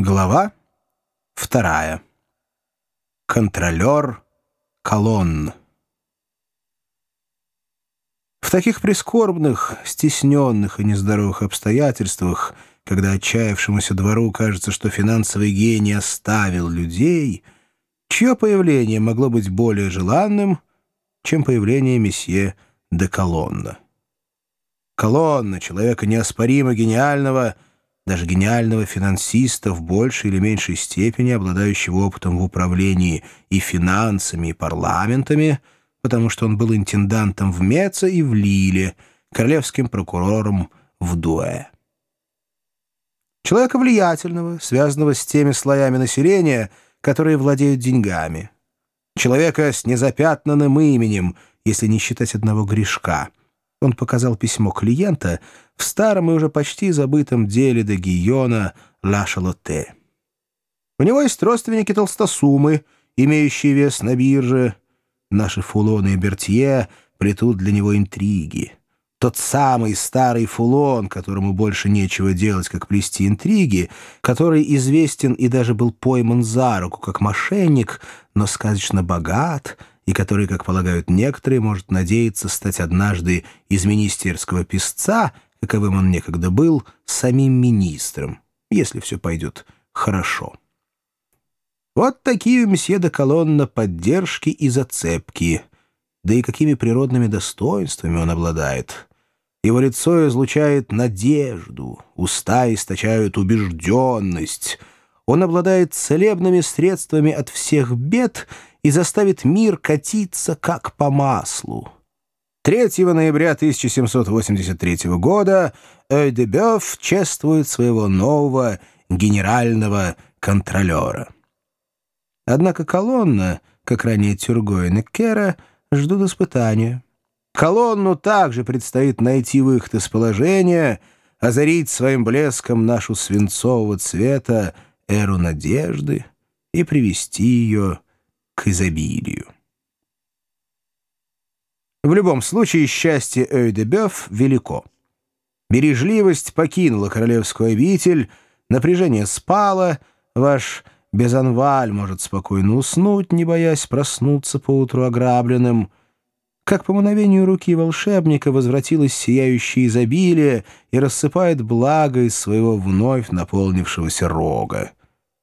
Глава вторая. Контролер колонн. В таких прискорбных, стесненных и нездоровых обстоятельствах, когда отчаявшемуся двору кажется, что финансовый гений оставил людей, чье появление могло быть более желанным, чем появление месье де Колонна. Колонна, человека неоспоримо гениального — даже гениального финансиста в большей или меньшей степени, обладающего опытом в управлении и финансами, и парламентами, потому что он был интендантом в Меце и в Лиле, королевским прокурором в Дуэ. Человека влиятельного, связанного с теми слоями населения, которые владеют деньгами. Человека с незапятнанным именем, если не считать одного грешка — он показал письмо клиента в старом и уже почти забытом деле де Гийона «Ла Шалоте». У него есть родственники толстосумы, имеющие вес на бирже. Наши Фулоны и Бертье плетут для него интриги. Тот самый старый Фулон, которому больше нечего делать, как плести интриги, который известен и даже был пойман за руку, как мошенник, но сказочно богат — и который, как полагают некоторые, может надеяться стать однажды из министерского писца, каковым он некогда был, самим министром, если все пойдет хорошо. Вот такие у месье де Колонна поддержки и зацепки. Да и какими природными достоинствами он обладает. Его лицо излучает надежду, уста источают убежденность. Он обладает целебными средствами от всех бед — и заставит мир катиться как по маслу. 3 ноября 1783 года Эйдебёв чествует своего нового генерального контролера. Однако колонна, как ранее Тюрго и Неккера, ждут испытания. Колонну также предстоит найти выход из положения, озарить своим блеском нашу свинцового цвета эру надежды и привести ее к изобилию. В любом случае, счастье Эйдебёв велико. Бережливость покинула королевскую обитель, напряжение спало, ваш Безанваль может спокойно уснуть, не боясь проснуться поутру ограбленным. Как по мановению руки волшебника возвратилось сияющее изобилие и рассыпает благо из своего вновь наполнившегося рога.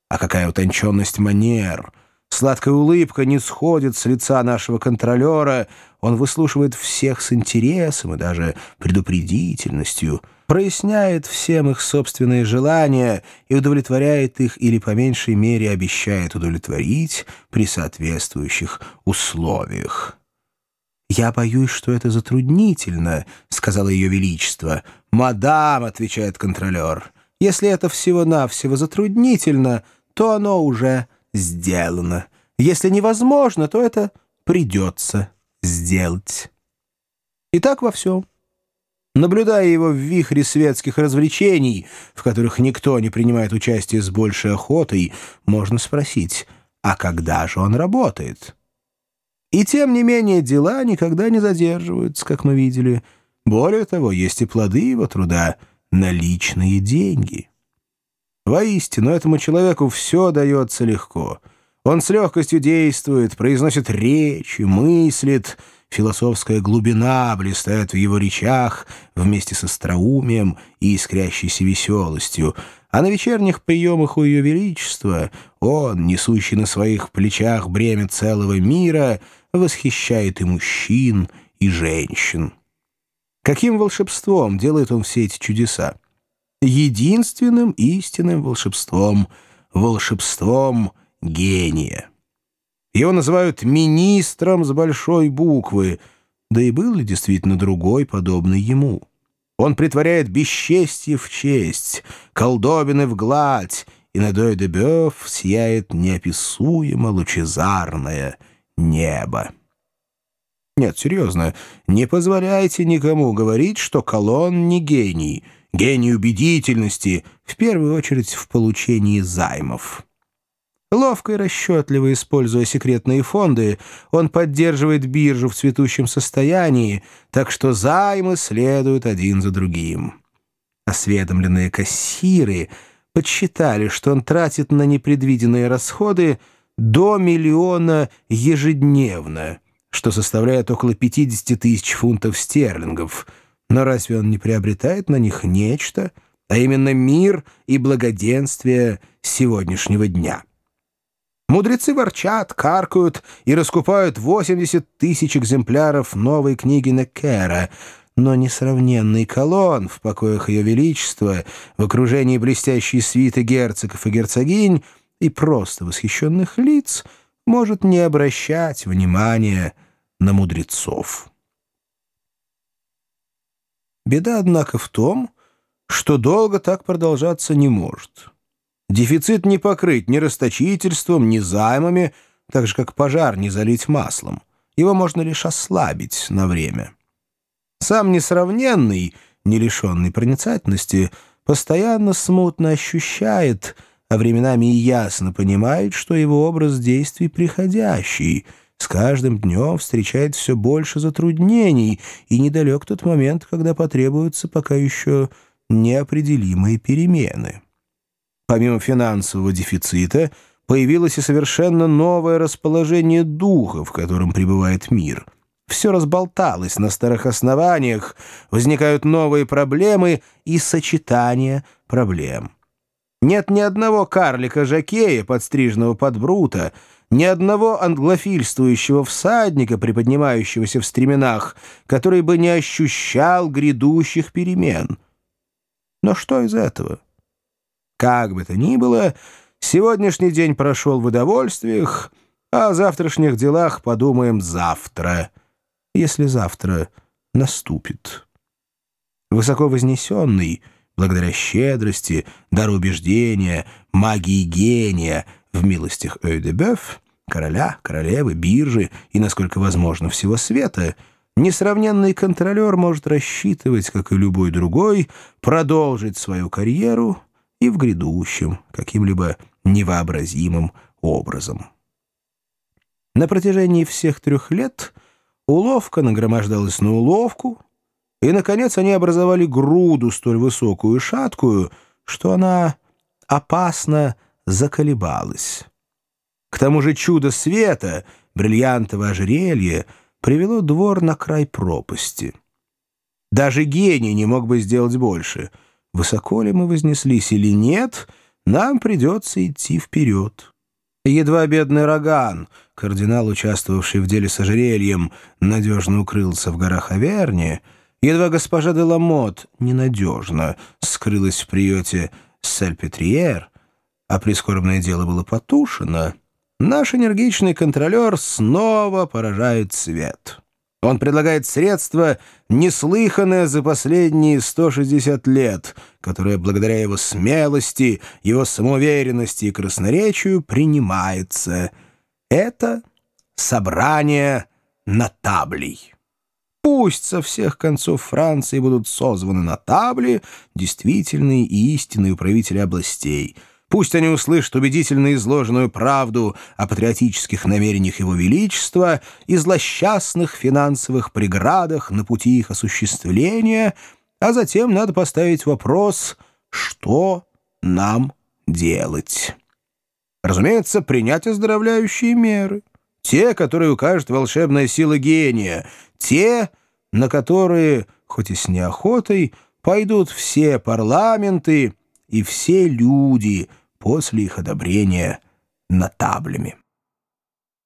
А какая утонченность манер — Сладкая улыбка не сходит с лица нашего контролера. Он выслушивает всех с интересом и даже предупредительностью, проясняет всем их собственные желания и удовлетворяет их или по меньшей мере обещает удовлетворить при соответствующих условиях. «Я боюсь, что это затруднительно», — сказала Ее Величество. «Мадам», — отвечает контролер, — «если это всего-навсего затруднительно, то оно уже сделано. Если невозможно, то это придется сделать. И так во всем. Наблюдая его в вихре светских развлечений, в которых никто не принимает участие с большей охотой, можно спросить, а когда же он работает? И тем не менее дела никогда не задерживаются, как мы видели. Более того, есть и плоды его труда — наличные деньги. Воистину, этому человеку все дается легко. Он с легкостью действует, произносит речи, мыслит. Философская глубина блистает в его речах вместе с остроумием и искрящейся веселостью. А на вечерних приемах у Ее Величества он, несущий на своих плечах бремя целого мира, восхищает и мужчин, и женщин. Каким волшебством делает он все эти чудеса? Единственным истинным волшебством, волшебством гения. Его называют министром с большой буквы, да и был ли действительно другой, подобный ему? Он притворяет бесчестье в честь, колдобины в гладь, и над Ой-де-Бёв сияет неописуемо лучезарное небо. Нет, серьезно, не позволяйте никому говорить, что Колон не гений — гений убедительности, в первую очередь в получении займов. Ловко и расчетливо используя секретные фонды, он поддерживает биржу в цветущем состоянии, так что займы следуют один за другим. Осведомленные кассиры подсчитали, что он тратит на непредвиденные расходы до миллиона ежедневно, что составляет около 50 тысяч фунтов стерлингов. Но разве он не приобретает на них нечто, а именно мир и благоденствие сегодняшнего дня? Мудрецы ворчат, каркают и раскупают 80 тысяч экземпляров новой книги Некера — но несравненный колонн в покоях Ее Величества, в окружении блестящей свиты герцогов и герцогинь и просто восхищенных лиц может не обращать внимания на мудрецов. Беда, однако, в том, что долго так продолжаться не может. Дефицит не покрыть ни расточительством, ни займами, так же, как пожар не залить маслом. Его можно лишь ослабить на время. Сам несравненный, не лишенный проницательности, постоянно смутно ощущает, а временами и ясно понимает, что его образ действий приходящий, с каждым днем встречает все больше затруднений, и недалек тот момент, когда потребуются пока еще неопределимые перемены. Помимо финансового дефицита, появилось и совершенно новое расположение духа, в котором пребывает мир — все разболталось на старых основаниях, возникают новые проблемы и сочетания проблем. Нет ни одного карлика-жакея, подстриженного под брута, ни одного англофильствующего всадника, приподнимающегося в стременах, который бы не ощущал грядущих перемен. Но что из этого? Как бы то ни было, сегодняшний день прошел в удовольствиях, а о завтрашних делах подумаем завтра — если завтра наступит. Высоко вознесенный, благодаря щедрости, дару убеждения, магии гения в милостях Эйдебёв, короля, королевы, биржи и, насколько возможно, всего света, несравненный контролер может рассчитывать, как и любой другой, продолжить свою карьеру и в грядущем, каким-либо невообразимым образом. На протяжении всех трех лет — Уловка нагромождалась на уловку, и, наконец, они образовали груду столь высокую и шаткую, что она опасно заколебалась. К тому же чудо света, бриллиантовое ожерелье, привело двор на край пропасти. Даже гений не мог бы сделать больше. Высоко ли мы вознеслись или нет, нам придется идти вперед. Едва бедный Роган, кардинал, участвовавший в деле с ожерельем, надежно укрылся в горах Аверни, едва госпожа де Ламот ненадежно скрылась в приюте Сальпетриер, а прискорбное дело было потушено, наш энергичный контролер снова поражает свет. Он предлагает средство, неслыханное за последние 160 лет, которое благодаря его смелости, его самоуверенности и красноречию принимается. Это собрание нотаблей. Пусть со всех концов Франции будут созваны нотабли, действительные и истинные управители областей — Пусть они услышат убедительно изложенную правду о патриотических намерениях Его Величества и злосчастных финансовых преградах на пути их осуществления, а затем надо поставить вопрос «Что нам делать?» Разумеется, принять оздоровляющие меры. Те, которые укажет волшебная сила гения. Те, на которые, хоть и с неохотой, пойдут все парламенты, и все люди после их одобрения нотаблями.